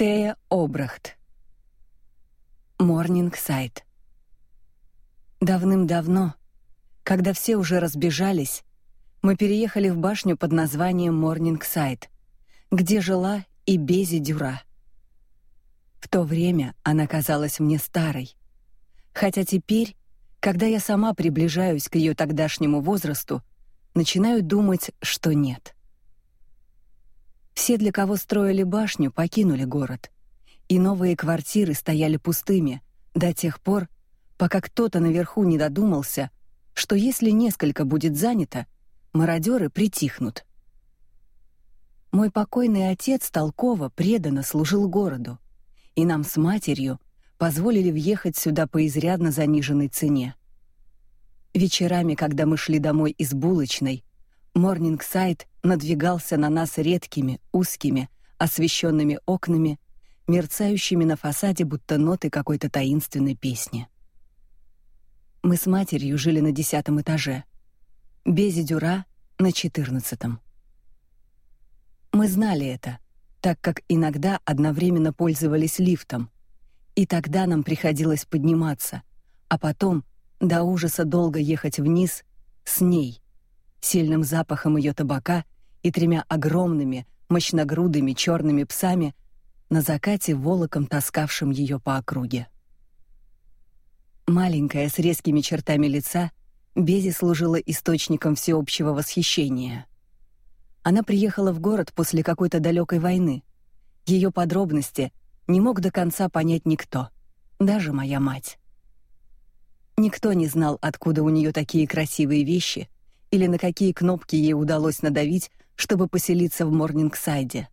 Тея Обрахт. Морнинг Сайт. Давным-давно, когда все уже разбежались, мы переехали в башню под названием Морнинг Сайт, где жила и Бези Дюра. В то время она казалась мне старой, хотя теперь, когда я сама приближаюсь к ее тогдашнему возрасту, начинаю думать, что нет. Все, для кого строили башню, покинули город, и новые квартиры стояли пустыми до тех пор, пока кто-то наверху не додумался, что если несколько будет занято, мародеры притихнут. Мой покойный отец толково, преданно служил городу, и нам с матерью позволили въехать сюда по изрядно заниженной цене. Вечерами, когда мы шли домой из булочной, Морнингсайд надвигался на нас редкими, узкими, освещенными окнами, мерцающими на фасаде будто ноты какой-то таинственной песни. Мы с матерью жили на десятом этаже, Бези Дюра на четырнадцатом. Мы знали это, так как иногда одновременно пользовались лифтом, и тогда нам приходилось подниматься, а потом до ужаса долго ехать вниз с ней, сильным запахом ее табака и тремя огромными, мощногрудыми черными псами на закате волоком таскавшим ее по округе. Маленькая с резкими чертами лица, Бези служила источником всеобщего восхищения. Она приехала в город после какой-то далекой войны. Ее подробности не мог до конца понять никто, даже моя мать. Никто не знал, откуда у нее такие красивые вещи или на какие кнопки ей удалось надавить, чтобы поселиться в Морнингсайде.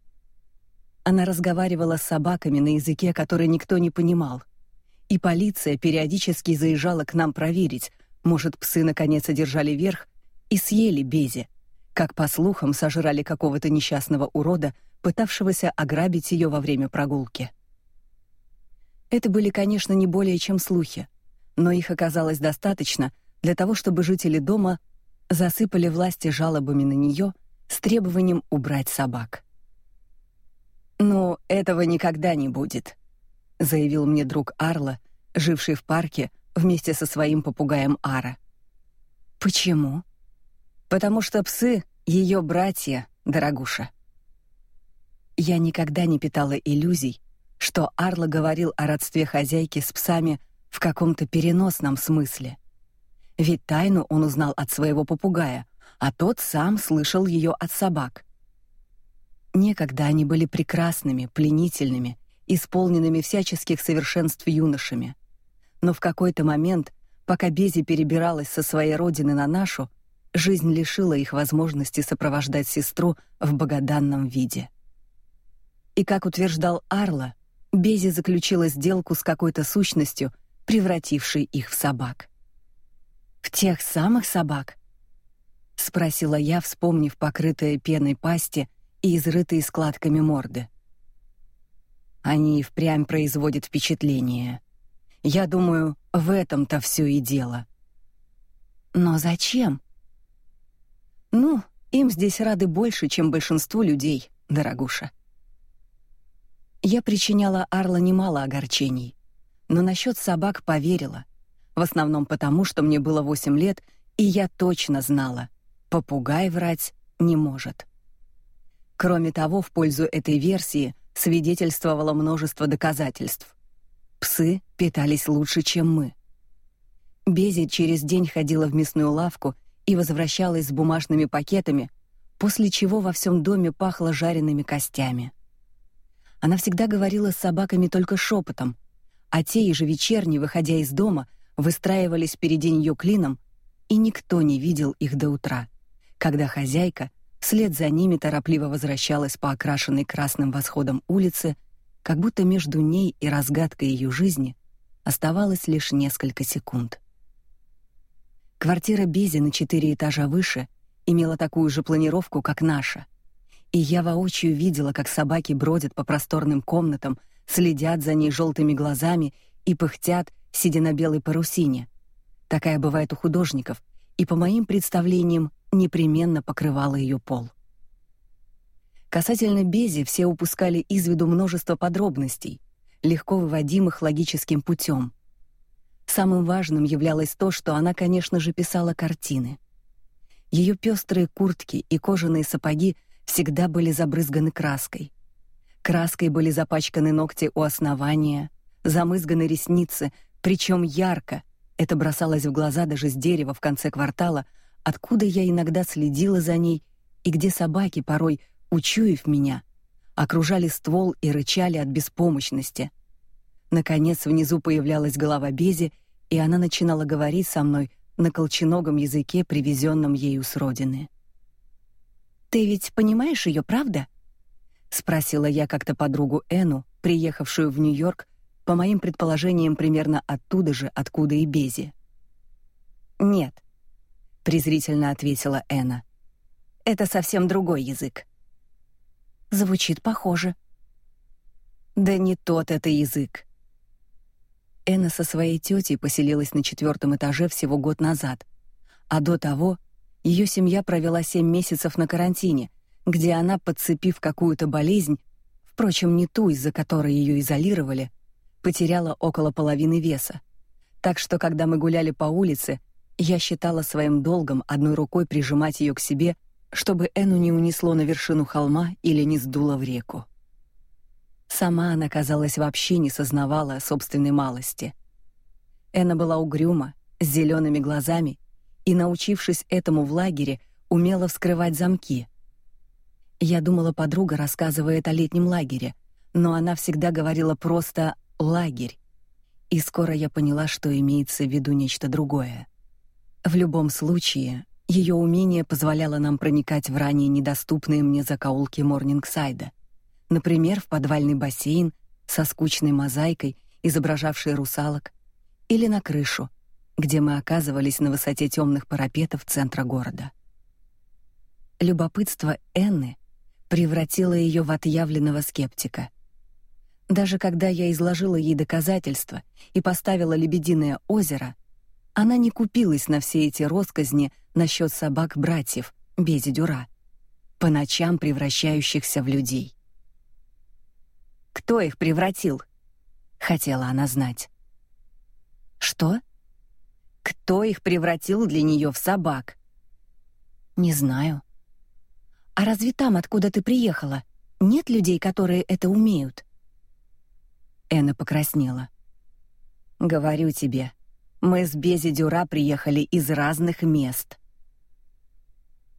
Она разговаривала с собаками на языке, который никто не понимал. И полиция периодически заезжала к нам проверить, может, псы наконец одержали верх и съели Бези, как по слухам сожрали какого-то несчастного урода, пытавшегося ограбить ее во время прогулки. Это были, конечно, не более чем слухи, но их оказалось достаточно для того, чтобы жители дома засыпали власти жалобами на нее с требованием убрать собак. «Ну, этого никогда не будет», — заявил мне друг Арла, живший в парке вместе со своим попугаем Ара. «Почему?» «Потому что псы — ее братья, дорогуша». Я никогда не питала иллюзий, что Арла говорил о родстве хозяйки с псами в каком-то переносном смысле. Ведь тайну он узнал от своего попугая, а тот сам слышал ее от собак. Некогда они были прекрасными, пленительными, исполненными всяческих совершенств юношами. Но в какой-то момент, пока Бези перебиралась со своей родины на нашу, жизнь лишила их возможности сопровождать сестру в богоданном виде. И как утверждал Арла, Бези заключила сделку с какой-то сущностью, превратившей их в собак. В тех самых собак? спросила я, вспомнив покрытые пеной пасти и изрытые складками морды. Они впрямь производят впечатление. Я думаю, в этом-то все и дело. Но зачем? Ну, им здесь рады больше, чем большинству людей, дорогуша. Я причиняла Арла немало огорчений, но насчет собак поверила, в основном потому, что мне было восемь лет, и я точно знала, попугай врать не может. Кроме того, в пользу этой версии свидетельствовало множество доказательств. Псы питались лучше, чем мы. Бези через день ходила в мясную лавку и возвращалась с бумажными пакетами, после чего во всем доме пахло жареными костями. Она всегда говорила с собаками только шепотом, а те ежевечерне, выходя из дома, выстраивались впереди нее клином, и никто не видел их до утра, когда хозяйка Вслед за ними торопливо возвращалась по окрашенной красным восходом улице, как будто между ней и разгадкой ее жизни оставалось лишь несколько секунд. Квартира Бези на четыре этажа выше имела такую же планировку, как наша. И я воочию видела, как собаки бродят по просторным комнатам, следят за ней желтыми глазами и пыхтят, сидя на белой парусине. Такая бывает у художников, и по моим представлениям непременно покрывала ее пол. Касательно Бези все упускали из виду множество подробностей, легко выводимых логическим путем. Самым важным являлось то, что она, конечно же, писала картины. Ее пестрые куртки и кожаные сапоги всегда были забрызганы краской. Краской были запачканы ногти у основания, замызганы ресницы, причем ярко. Это бросалось в глаза даже с дерева в конце квартала, откуда я иногда следила за ней и где собаки порой, учуяв меня, окружали ствол и рычали от беспомощности. Наконец внизу появлялась голова Бези, и она начинала говорить со мной на колченогом языке, привезенном ею с родины. Ты ведь понимаешь ее, правда? спросила я как-то подругу Эну, приехавшую в Нью-Йорк, по моим предположениям, примерно оттуда же, откуда и Бези. Нет, презрительно ответила Эна. Это совсем другой язык. Звучит похоже. Да не тот это язык. Эна со своей тетей поселилась на четвертом этаже всего год назад, а до того ее семья провела семь месяцев на карантине, где она, подцепив какую-то болезнь, впрочем, не ту, из-за которой ее изолировали, потеряла около половины веса. Так что, когда мы гуляли по улице, я считала своим долгом одной рукой прижимать ее к себе, чтобы Эну не унесло на вершину холма или не сдуло в реку. Сама она, казалось, вообще не сознавала собственной малости. Эна была угрюма, с зелеными глазами, и, научившись этому в лагере, умела вскрывать замки. Я думала, подруга рассказывает о летнем лагере, но она всегда говорила просто лагерь. И скоро я поняла, что имеется в виду нечто другое. В любом случае, ее умение позволяло нам проникать в ранее недоступные мне закоулки Морнингсайда например, в подвальный бассейн со скучной мозаикой, изображавшей русалок, или на крышу, где мы оказывались на высоте темных парапетов центра города. Любопытство Энны превратило ее в отъявленного скептика. Даже когда я изложила ей доказательства и поставила лебединое озеро, она не купилась на все эти россказни насчет собак-братьев Бези Дюра, по ночам превращающихся в людей. Кто их превратил? Хотела она знать. Что? Кто их превратил для нее в собак? Не знаю. А разве там, откуда ты приехала, нет людей, которые это умеют? Эна покраснела. Говорю тебе, мы с Бези Дюра приехали из разных мест.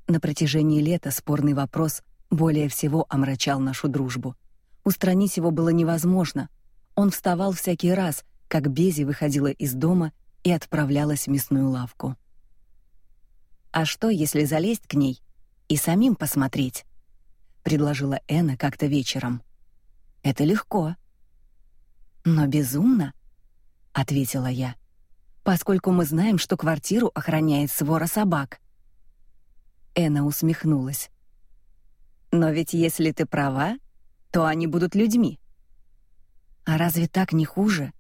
На протяжении лета спорный вопрос более всего омрачал нашу дружбу. Устранить его было невозможно. Он вставал всякий раз, как Бези выходила из дома и отправлялась в мясную лавку. А что, если залезть к ней и самим посмотреть? предложила Эна как-то вечером. Это легко. Но безумно, ответила я. Поскольку мы знаем, что квартиру охраняет свора собак. Эна усмехнулась. Но ведь если ты права, то они будут людьми. А разве так не хуже?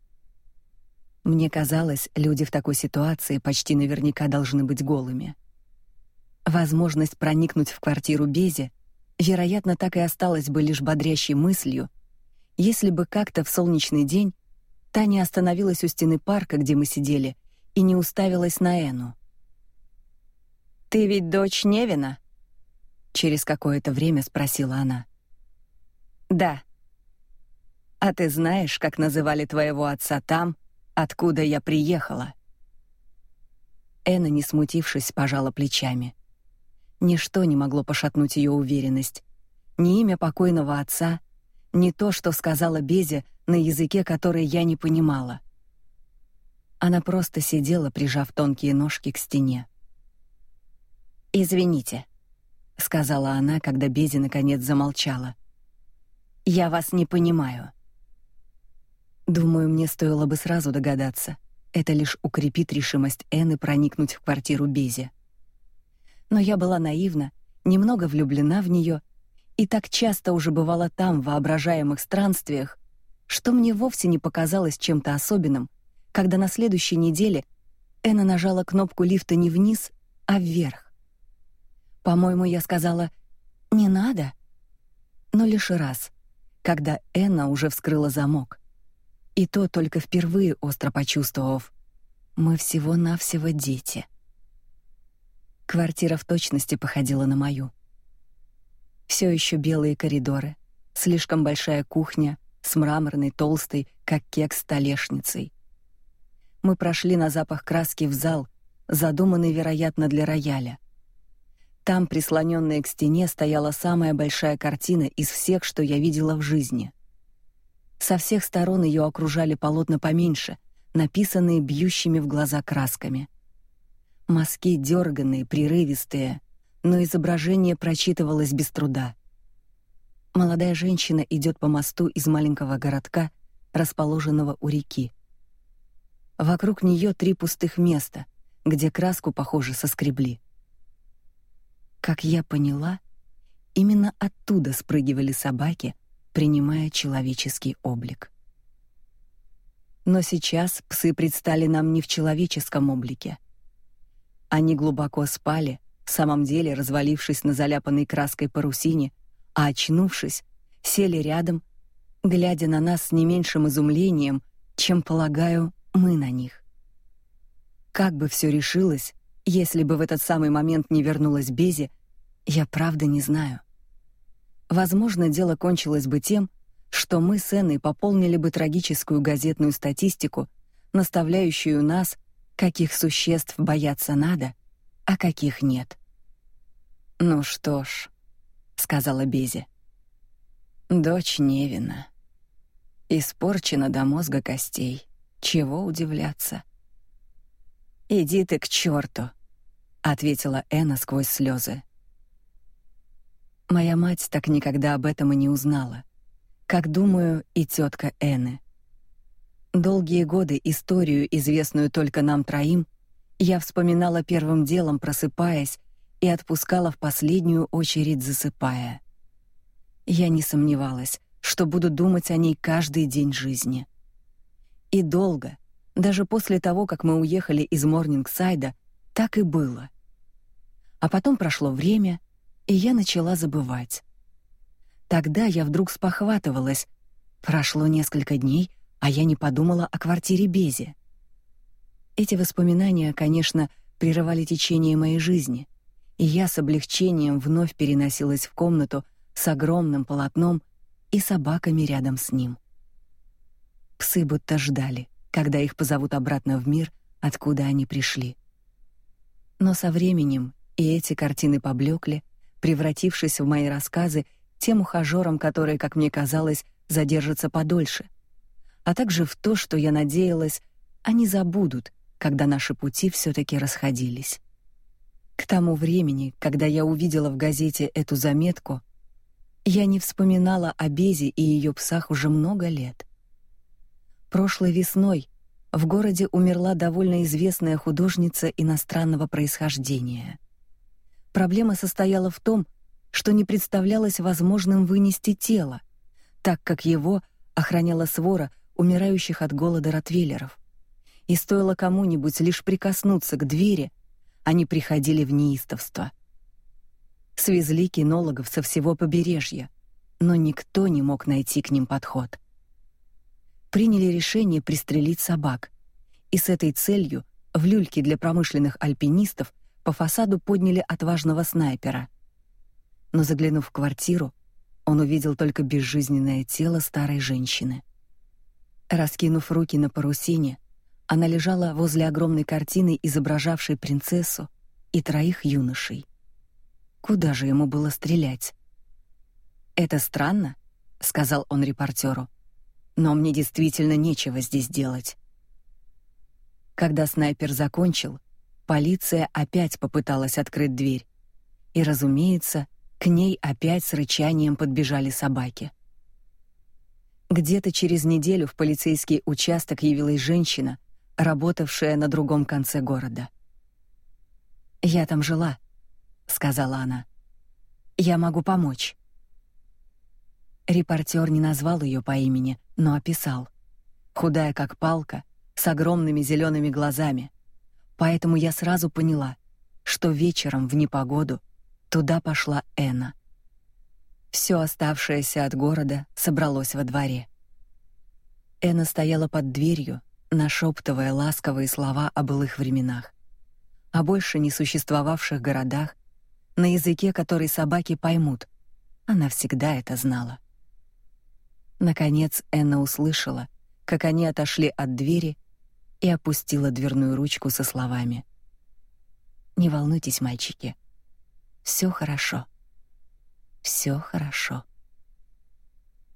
Мне казалось, люди в такой ситуации почти наверняка должны быть голыми. Возможность проникнуть в квартиру Бези, вероятно, так и осталась бы лишь бодрящей мыслью, если бы как-то в солнечный день Таня остановилась у стены парка, где мы сидели, и не уставилась на Эну. Ты ведь дочь Невина? Через какое-то время спросила она. Да. А ты знаешь, как называли твоего отца там, откуда я приехала? Эна, не смутившись, пожала плечами. Ничто не могло пошатнуть ее уверенность. Ни имя покойного отца, ни то, что сказала Безе на языке, который я не понимала. Она просто сидела, прижав тонкие ножки к стене. Извините, сказала она, когда Безе наконец замолчала. Я вас не понимаю. Думаю, мне стоило бы сразу догадаться. Это лишь укрепит решимость Энны проникнуть в квартиру Бези. Но я была наивна, немного влюблена в нее и так часто уже бывала там в воображаемых странствиях, что мне вовсе не показалось чем-то особенным, когда на следующей неделе Энна нажала кнопку лифта не вниз, а вверх. По-моему, я сказала: "Не надо". но лишь раз, когда Энна уже вскрыла замок. И то только впервые остро почувствовав, мы всего-навсего дети. Квартира в точности походила на мою. Все еще белые коридоры, слишком большая кухня с мраморной толстой, как кекс, столешницей. Мы прошли на запах краски в зал, задуманный, вероятно, для рояля. Там, прислоненная к стене, стояла самая большая картина из всех, что я видела в жизни. Со всех сторон ее окружали полотна поменьше, написанные бьющими в глаза красками. Мазки дерганные, прерывистые, но изображение прочитывалось без труда. Молодая женщина идет по мосту из маленького городка, расположенного у реки. Вокруг нее три пустых места, где краску, похоже, соскребли. Как я поняла, именно оттуда спрыгивали собаки, принимая человеческий облик. Но сейчас псы предстали нам не в человеческом облике. Они глубоко спали, в самом деле развалившись на заляпанной краской парусине, а очнувшись, сели рядом, глядя на нас с не меньшим изумлением, чем, полагаю, мы на них. Как бы все решилось, если бы в этот самый момент не вернулась Бези, я правда не знаю. Возможно, дело кончилось бы тем, что мы с Энной пополнили бы трагическую газетную статистику, наставляющую нас, каких существ бояться надо, а каких нет. Ну что ж, сказала Бези. Дочь Невина. Испорчена до мозга костей. Чего удивляться? Иди ты к черту, ответила Энна сквозь слезы. Моя мать так никогда об этом и не узнала, как думаю и тетка Энны. Долгие годы историю, известную только нам троим, я вспоминала первым делом, просыпаясь, и отпускала в последнюю очередь, засыпая. Я не сомневалась, что буду думать о ней каждый день жизни. И долго, даже после того, как мы уехали из Морнингсайда, так и было. А потом прошло время, и я начала забывать. Тогда я вдруг спохватывалась. Прошло несколько дней, а я не подумала о квартире Бези. Эти воспоминания, конечно, прерывали течение моей жизни, и я с облегчением вновь переносилась в комнату с огромным полотном и собаками рядом с ним. Псы будто ждали, когда их позовут обратно в мир, откуда они пришли. Но со временем и эти картины поблекли, превратившись в мои рассказы тем ухажерам, которые, как мне казалось, задержатся подольше, а также в то, что я надеялась, они забудут, когда наши пути все таки расходились. К тому времени, когда я увидела в газете эту заметку, я не вспоминала о Безе и ее псах уже много лет. Прошлой весной в городе умерла довольно известная художница иностранного происхождения. Проблема состояла в том, что не представлялось возможным вынести тело, так как его охраняла свора умирающих от голода ротвейлеров. И стоило кому-нибудь лишь прикоснуться к двери, они приходили в неистовство. Свезли кинологов со всего побережья, но никто не мог найти к ним подход. Приняли решение пристрелить собак, и с этой целью в люльке для промышленных альпинистов по фасаду подняли отважного снайпера. Но заглянув в квартиру, он увидел только безжизненное тело старой женщины. Раскинув руки на парусине, она лежала возле огромной картины, изображавшей принцессу и троих юношей. Куда же ему было стрелять? Это странно, сказал он репортеру. Но мне действительно нечего здесь делать. Когда снайпер закончил, Полиция опять попыталась открыть дверь. И, разумеется, к ней опять с рычанием подбежали собаки. Где-то через неделю в полицейский участок явилась женщина, работавшая на другом конце города. «Я там жила», — сказала она. «Я могу помочь». Репортер не назвал ее по имени, но описал. Худая как палка, с огромными зелеными глазами, Поэтому я сразу поняла, что вечером в непогоду туда пошла Эна. Все оставшееся от города собралось во дворе. Эна стояла под дверью, нашептывая ласковые слова о былых временах, о больше не существовавших городах, на языке, который собаки поймут. Она всегда это знала. Наконец Энна услышала, как они отошли от двери и опустила дверную ручку со словами: "Не волнуйтесь, мальчики. все хорошо. все хорошо".